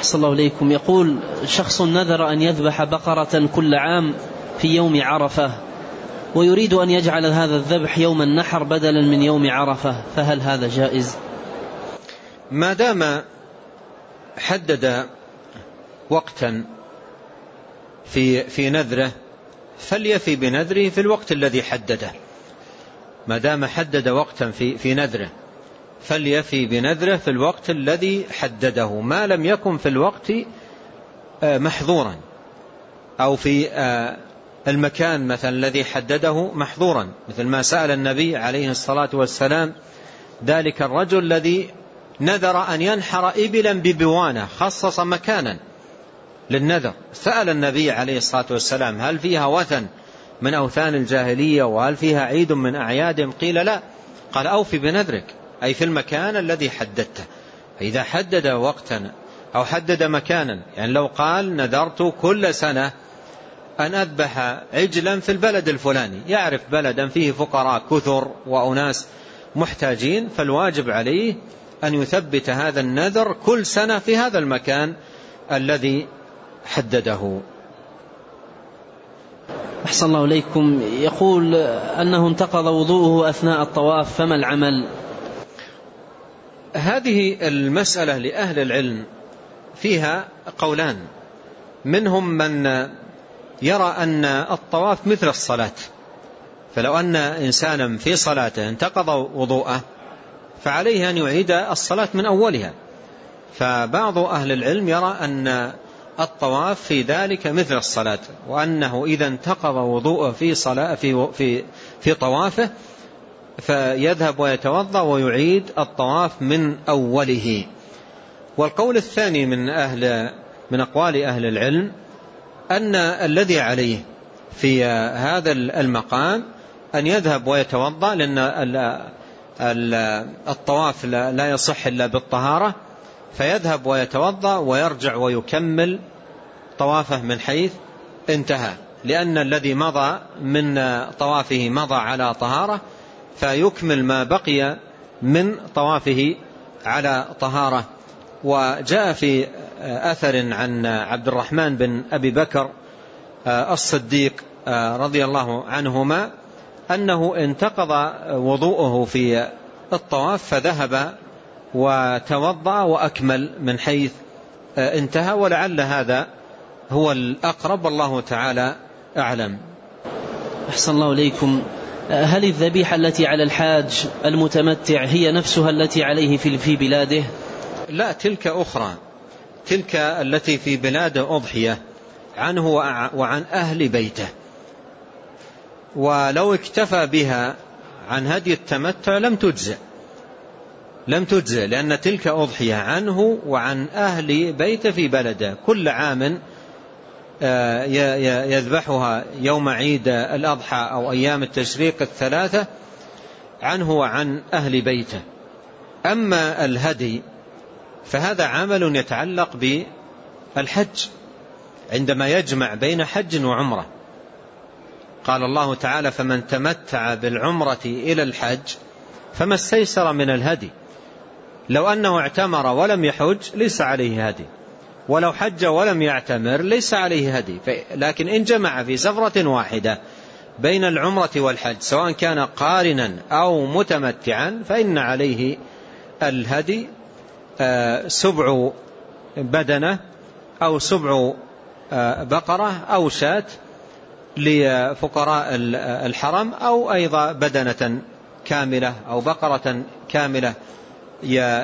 أحسن الله إليكم. يقول شخص نذر أن يذبح بقرة كل عام في يوم عرفة ويريد أن يجعل هذا الذبح يوم النحر بدلا من يوم عرفة فهل هذا جائز؟ ما دام حدد وقتا في في نذره فليفي بنذره في الوقت الذي حدده. ما دام حدد وقتا في في نذره. فليفي بنذره في الوقت الذي حدده ما لم يكن في الوقت آه، محظورا. أو في آه، المكان مثلا الذي حدده محظورا. مثل ما سأل النبي عليه الصلاة والسلام ذلك الرجل الذي نذر أن ينحر إبلا ببوانة خصص مكانا للنذر. سأل النبي عليه الصلاة والسلام هل فيها وثن من أوثان الجاهلية؟ وهل فيها عيد من أعيادهم قيل لا. قال أوفي بنذرك. أي في المكان الذي حددته. فإذا حدد وقتا أو حدد مكانا يعني لو قال نذرت كل سنة أن أذبح عجلا في البلد الفلاني. يعرف بلدا فيه فقراء كثر وأناس محتاجين فالواجب عليه أن يثبت هذا النذر كل سنة في هذا المكان الذي حدده. أحسن الله إليكم. يقول أنه انتقض وضوءه أثناء الطواف فما العمل؟ هذه المسألة لأهل العلم فيها قولان. منهم من يرى أن الطواف مثل الصلاة. فلو أن إنسانا في صلاته انتقض وضوءه فعليه أن يعيد الصلاة من أولها. فبعض أهل العلم يرى أن الطواف في ذلك مثل الصلاة وأنه إذا انتقض وضوءه في, صلاة في, في, في طوافه فيذهب ويتوضأ ويعيد الطواف من أوله. والقول الثاني من أهل من أقوال أهل العلم أن الذي عليه في هذا المقام أن يذهب ويتوضأ لأن الطواف لا يصح إلا بالطهارة. فيذهب ويتوضأ ويرجع ويكمل طوافه من حيث انتهى. لأن الذي مضى من طوافه مضى على طهارة فيكمل ما بقي من طوافه على طهارة. وجاء في أثر عن عبد الرحمن بن أبي بكر الصديق رضي الله عنهما أنه انتقض وضوءه في الطواف فذهب وتوضأ وأكمل من حيث انتهى ولعل هذا هو الأقرب والله تعالى أعلم. أحسن الله إليكم. هل الذبيحة التي على الحاج المتمتع هي نفسها التي عليه في بلاده؟ لا تلك أخرى. تلك التي في بلاده أضحية عنه وعن أهل بيته. ولو اكتفى بها عن هدي التمتع لم تجزئ. لم تجزئ لأن تلك أضحية عنه وعن أهل بيته في بلده. كل عام آه، يذبحها يوم عيد الأضحى أو أيام التشريق الثلاثة عنه وعن أهل بيته. أما الهدي فهذا عمل يتعلق بالحج عندما يجمع بين حج وعمرة. قال الله تعالى فمن تمتع بالعمرة إلى الحج فما استيسر من الهدي. لو أنه اعتمر ولم يحج ليس عليه هدي. ولو حج ولم يعتمر ليس عليه هدي. لكن إن جمع في سفرة واحدة بين العمرة والحج سواء كان قارنا أو متمتعا فإن عليه الهدي آه، سبع بدنة أو سبع آه، بقرة أو شاة لفقراء الحرم أو أيضا بدنة كاملة أو بقرة كاملة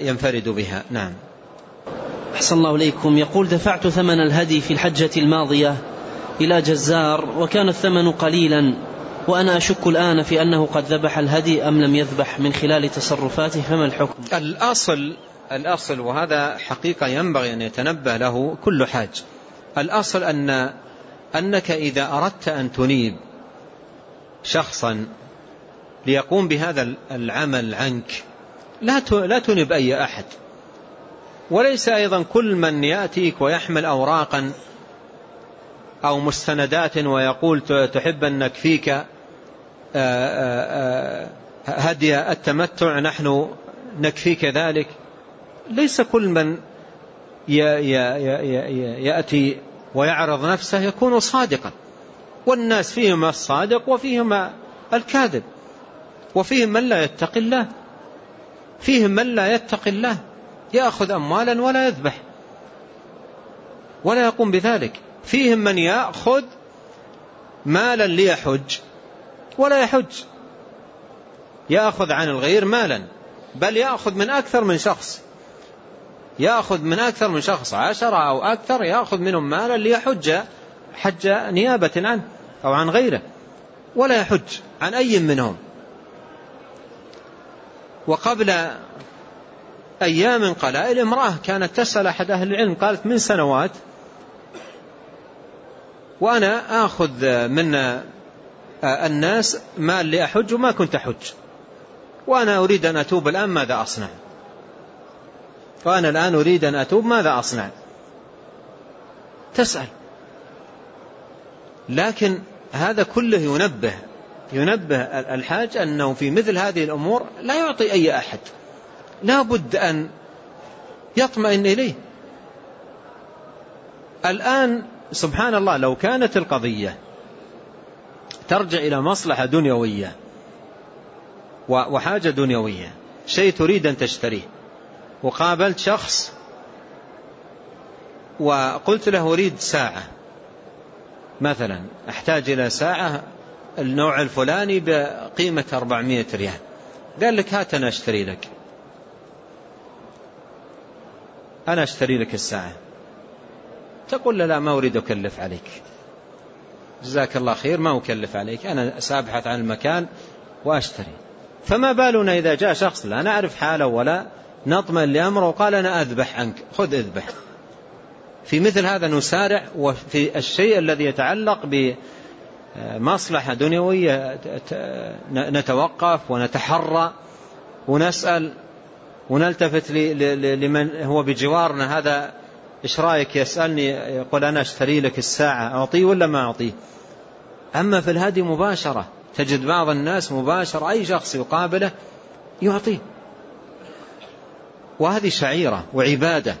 ينفرد بها. نعم. أحسن الله إليكم. يقول دفعت ثمن الهدي في الحجة الماضية إلى جزار وكان الثمن قليلا وأنا أشك الآن في أنه قد ذبح الهدي أم لم يذبح من خلال تصرفاته فما الحكم؟ الأصل الأصل وهذا حقيقة ينبغي أن يتنبه له كل حاج. الأصل أن أنك إذا أردت أن تنيب شخصا ليقوم بهذا العمل عنك لا لا تنب أي أحد. وليس أيضا كل من يأتيك ويحمل أوراقا أو مستندات ويقول تحب أن نكفيك آه، آه، آه، هدي التمتع نحن نكفيك ذلك. ليس كل من يأتي ويعرض نفسه يكون صادقا. والناس فيهم الصادق وفيهم الكاذب وفيهم من لا يتقي الله فيهم من لا يتقي الله. يأخذ أموالا ولا يذبح. ولا يقوم بذلك. فيهم من يأخذ مالا ليحج ولا يحج. يأخذ عن الغير مالا بل يأخذ من أكثر من شخص. يأخذ من أكثر من شخص عشرة أو أكثر يأخذ منهم مالا ليحج حج نيابة عنه أو عن غيره ولا يحج عن أي منهم. وقبل أيام قلائل. امرأة كانت تسأل أحد أهل العلم قالت من سنوات؟ وأنا آخذ من الناس مال لأحج وما كنت أحج. وأنا أريد أن أتوب الآن ماذا أصنع؟ وأنا الآن أريد أن أتوب ماذا أصنع؟ تسأل. لكن هذا كله ينبه ينبه الحاج أنه في مثل هذه الأمور لا يعطي أي أحد. لا بد أن يطمئن إليه. الآن سبحان الله لو كانت القضية ترجع إلى مصلحة دنيوية وحاجة دنيوية شيء تريد أن تشتريه. وقابلت شخص وقلت له أريد ساعة. مثلا أحتاج إلى ساعة النوع الفلاني بقيمة 400 ريال. قال لك هات أنا أشتري لك. أنا أشتري لك الساعة. تقول لا ما أريد أكلف عليك. جزاك الله خير ما أكلف عليك. أنا سأبحث عن المكان وأشتري. فما بالنا إذا جاء شخص لا نعرف حاله ولا نطمئن لأمره وقال أنا أذبح عنك. خذ أذبح. في مثل هذا نسارع وفي الشيء الذي يتعلق بمصلحة دنيوية نتوقف ونتحرى ونسأل. ونلتفت لمن هو بجوارنا. هذا إيش رأيك؟ يسألني يقول أنا أشتري لك الساعة أعطيه ولا ما أعطيه؟ أما في الهدي مباشرة تجد بعض الناس مباشرة أي شخص يقابله يعطيه. وهذه شعيرة وعبادة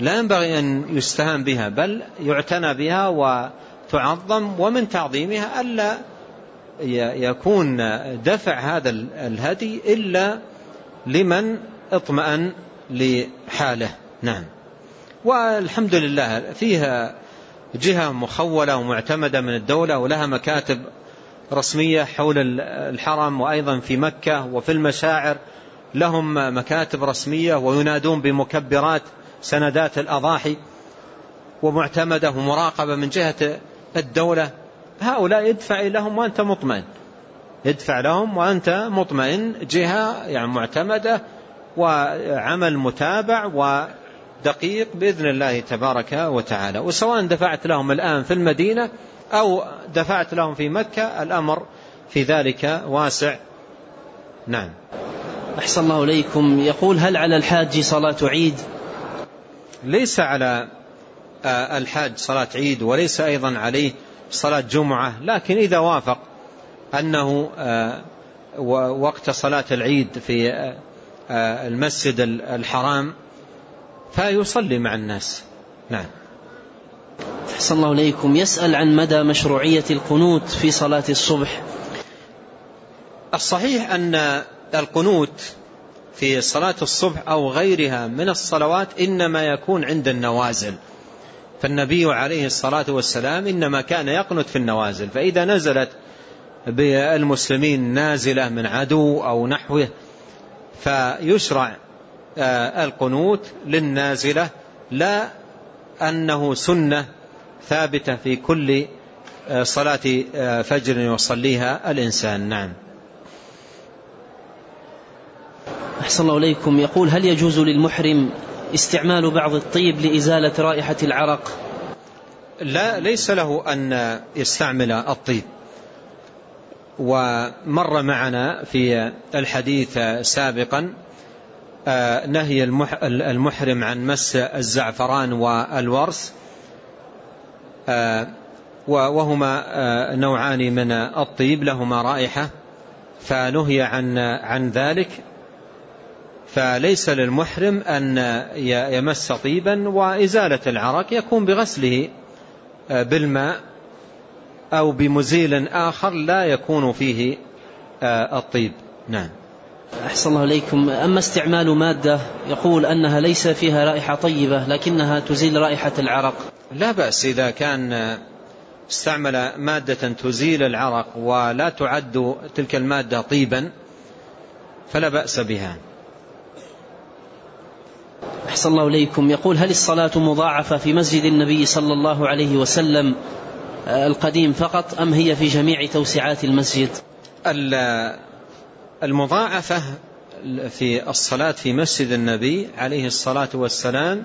لا ينبغي أن يستهان بها بل يعتنى بها وتعظم ومن تعظيمها ألا يكون دفع هذا الهدي إلا لمن اطمأن لحاله. نعم. والحمد لله فيها جهة مخولة ومعتمدة من الدولة ولها مكاتب رسمية حول الحرم وأيضا في مكة وفي المشاعر. لهم مكاتب رسمية وينادون بمكبرات سندات الأضاحي ومعتمدة ومراقبة من جهة الدولة. هؤلاء ادفع لهم وأنت مطمئن. ادفع لهم وأنت مطمئن جهة يعني معتمدة وعمل متابع ودقيق بإذن الله تبارك وتعالى. وسواء دفعت لهم الآن في المدينة أو دفعت لهم في مكة الأمر في ذلك واسع. نعم. أحسن الله إليكم. يقول هل على الحاج صلاة عيد؟ ليس على آه، الحاج صلاة عيد وليس أيضا عليه صلاة جمعة لكن إذا وافق أنه آه، وقت صلاة العيد في آه، المسجد الحرام فيصلي مع الناس. نعم. أحسن الله إليكم. يسأل عن مدى مشروعية القنوت في صلاة الصبح. الصحيح أن القنوت في صلاة الصبح أو غيرها من الصلوات إنما يكون عند النوازل. فالنبي عليه الصلاة والسلام إنما كان يقنت في النوازل. فإذا نزلت بالمسلمين نازلة من عدو أو نحوه فيشرع آه، القنوت للنازلة لا أنه سنة ثابتة في كل آه، صلاة آه، فجر يصليها الإنسان. نعم. أحسن الله إليكم. يقول هل يجوز للمحرم استعمال بعض الطيب لإزالة رائحة العرق؟ لا ليس له أن يستعمل الطيب. ومر معنا في الحديث سابقا آه، نهي المحرم عن مس الزعفران والورس آه، وهما آه، نوعان من الطيب لهما رائحة فنهي عن عن ذلك. فليس للمحرم أن يمس طيبا وإزالة العرق يكون بغسله بالماء. أو بمزيل آخر لا يكون فيه الطيب. نعم. أحسن الله إليكم. أما استعمال مادة يقول أنها ليس فيها رائحة طيبة لكنها تزيل رائحة العرق. لا بأس إذا كان استعمل مادة تزيل العرق ولا تعد تلك المادة طيبا فلا بأس بها. أحسن الله إليكم. يقول هل الصلاة مضاعفة في مسجد النبي صلى الله عليه وسلم القديم فقط أم هي في جميع توسعات المسجد؟ المضاعفة في الصلاة في مسجد النبي عليه الصلاة والسلام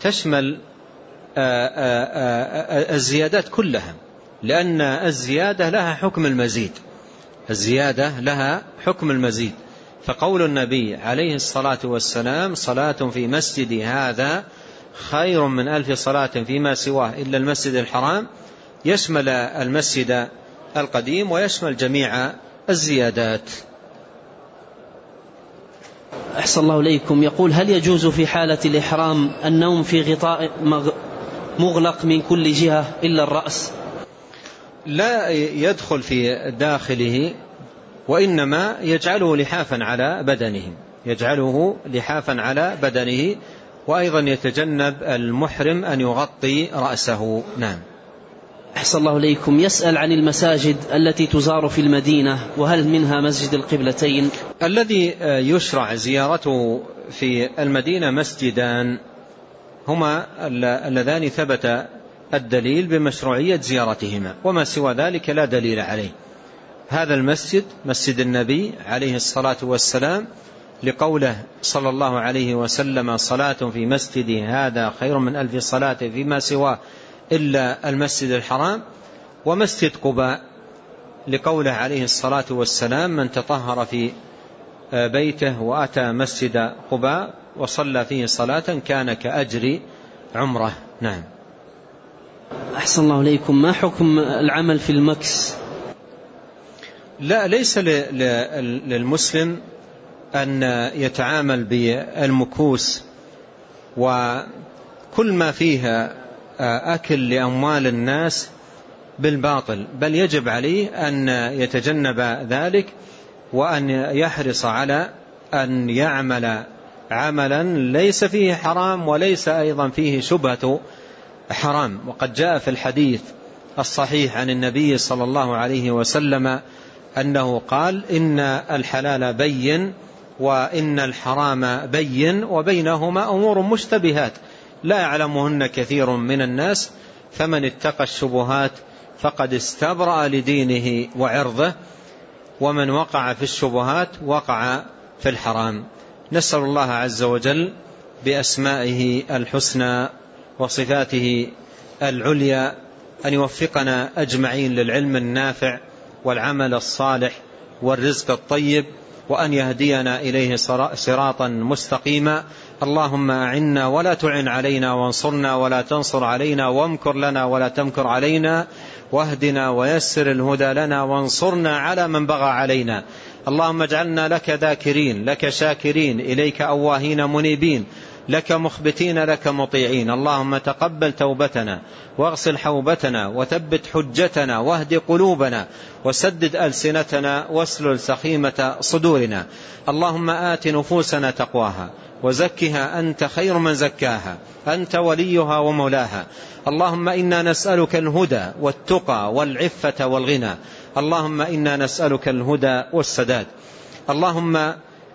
تشمل الزيادات كلها لأن الزيادة لها حكم المزيد. الزيادة لها حكم المزيد. فقول النبي عليه الصلاة والسلام صلاة في مسجد هذا خير من ألف صلاة فيما سواه إلا المسجد الحرام يشمل المسجد القديم ويشمل جميع الزيادات. أحسن الله إليكم. يقول هل يجوز في حالة الإحرام النوم في غطاء مغلق من كل جهة إلا الرأس؟ لا يدخل في داخله وإنما يجعله لحافا على بدنه. يجعله لحافا على بدنه وأيضا يتجنب المحرم أن يغطي رأسه. نعم. أحسن الله إليكم. يسأل عن المساجد التي تزار في المدينة وهل منها مسجد القبلتين؟ الذي يشرع زيارته في المدينة مسجدان هما اللذان ثبت الدليل بمشروعية زيارتهما وما سوى ذلك لا دليل عليه. هذا المسجد مسجد النبي عليه الصلاة والسلام لقوله صلى الله عليه وسلم صلاة في مسجد هذا خير من ألف صلاة فيما سواه. إلا المسجد الحرام ومسجد قباء لقوله عليه الصلاة والسلام من تطهر في بيته وأتى مسجد قباء وصلى فيه صلاة كان كأجر عمرة. نعم. أحسن الله إليكم. ما حكم العمل في المكس؟ لا ليس للمسلم أن يتعامل بالمكوس وكل ما فيها أكل لأموال الناس بالباطل بل يجب عليه أن يتجنب ذلك وأن يحرص على أن يعمل عملا ليس فيه حرام وليس أيضا فيه شبهة حرام. وقد جاء في الحديث الصحيح عن النبي صلى الله عليه وسلم أنه قال إن الحلال بين وإن الحرام بين وبينهما أمور مشتبهات. لا يعلمهن كثير من الناس فمن اتقى الشبهات فقد استبرأ لدينه وعرضه ومن وقع في الشبهات وقع في الحرام. نسأل الله عز وجل بأسمائه الحسنى وصفاته العليا أن يوفقنا أجمعين للعلم النافع والعمل الصالح والرزق الطيب وأن يهدينا إليه صراطا مستقيما اللهم أعنا ولا تعن علينا وانصرنا ولا تنصر علينا وامكر لنا ولا تمكر علينا واهدنا ويسر الهدى لنا وانصرنا على من بغى علينا. اللهم اجعلنا لك ذاكرين لك شاكرين إليك أواهين منيبين. لك مخبتين لك مطيعين. اللهم تقبل توبتنا واغسل حوبتنا وثبت حجتنا واهد قلوبنا وسدد ألسنتنا واسلل سخيمة صدورنا. اللهم آت نفوسنا تقواها وزكها أنت خير من زكاها أنت وليها ومولاها. اللهم إنا نسألك الهدى والتقى والعفة والغنى. اللهم إنا نسألك الهدى والسداد. اللهم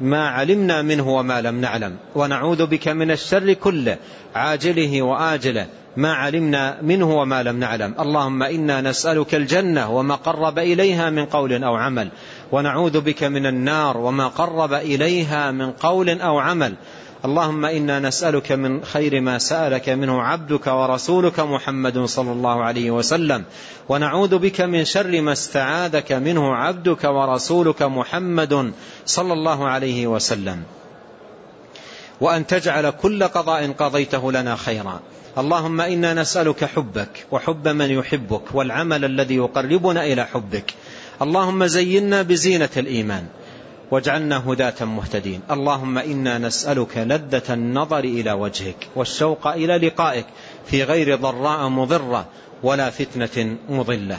ما علمنا منه وما لم نعلم. ونعوذ بك من الشر كله عاجله وآجله. ما علمنا منه وما لم نعلم. اللهم إنا نسألك الجنة وما قرب إليها من قول أو عمل. ونعوذ بك من النار وما قرب إليها من قول أو عمل. اللهم إنا نسألك من خير ما سألك منه عبدك ورسولك محمد صلى الله عليه وسلم ونعوذ بك من شر ما استعاذك منه عبدك ورسولك محمد صلى الله عليه وسلم. وأن تجعل كل قضاء قضيته لنا خيرا. اللهم إنا نسألك حبك وحب من يحبك والعمل الذي يقربنا إلى حبك. اللهم زينا بزينة الإيمان. واجعلنا هداة مهتدين. اللهم إنا نسألك لذة النظر إلى وجهك والشوق إلى لقائك في غير ضراء مضرة ولا فتنة مضلة.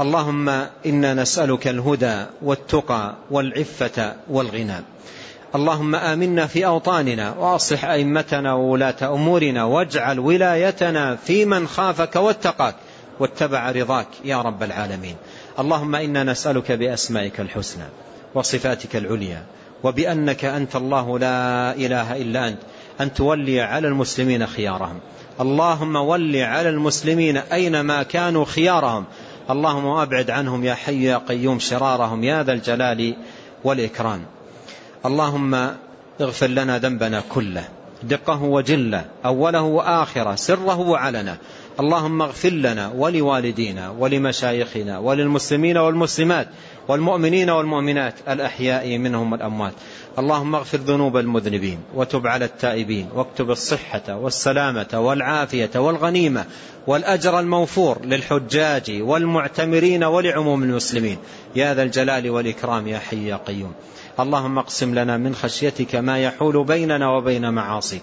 اللهم إنا نسألك الهدى والتقى والعفة والغنى. اللهم آمنا في أوطاننا وأصلح أئمتنا وولاة أمورنا واجعل ولايتنا في من خافك واتقاك واتبع رضاك يا رب العالمين. اللهم إنا نسألك بأسمائك الحسنى. وصفاتك العليا وبأنك أنت الله لا إله إلا أنت أن تولي على المسلمين خيارهم. اللهم ول على المسلمين أينما كانوا خيارهم. اللهم أبعد عنهم يا حي يا قيوم شرارهم يا ذا الجلال والإكرام. اللهم اغفر لنا ذنبنا كله دقه وجله أوله وآخره سره وعلنه. اللهم اغفر لنا ولوالدينا ولمشايخنا وللمسلمين والمسلمات والمؤمنين والمؤمنات الأحياء منهم والأموات. اللهم اغفر ذنوب المذنبين وتب على التائبين واكتب الصحة والسلامة والعافية والغنيمة والأجر الموفور للحجاج والمعتمرين ولعموم المسلمين. يا ذا الجلال والإكرام يا حي يا قيوم. اللهم اقسم لنا من خشيتك ما يحول بيننا وبين معاصيك.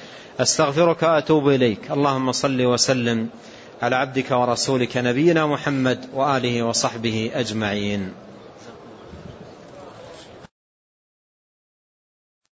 أستغفرك وأتوب إليك. اللهم صل وسلم على عبدك ورسولك نبينا محمد وآله وصحبه أجمعين.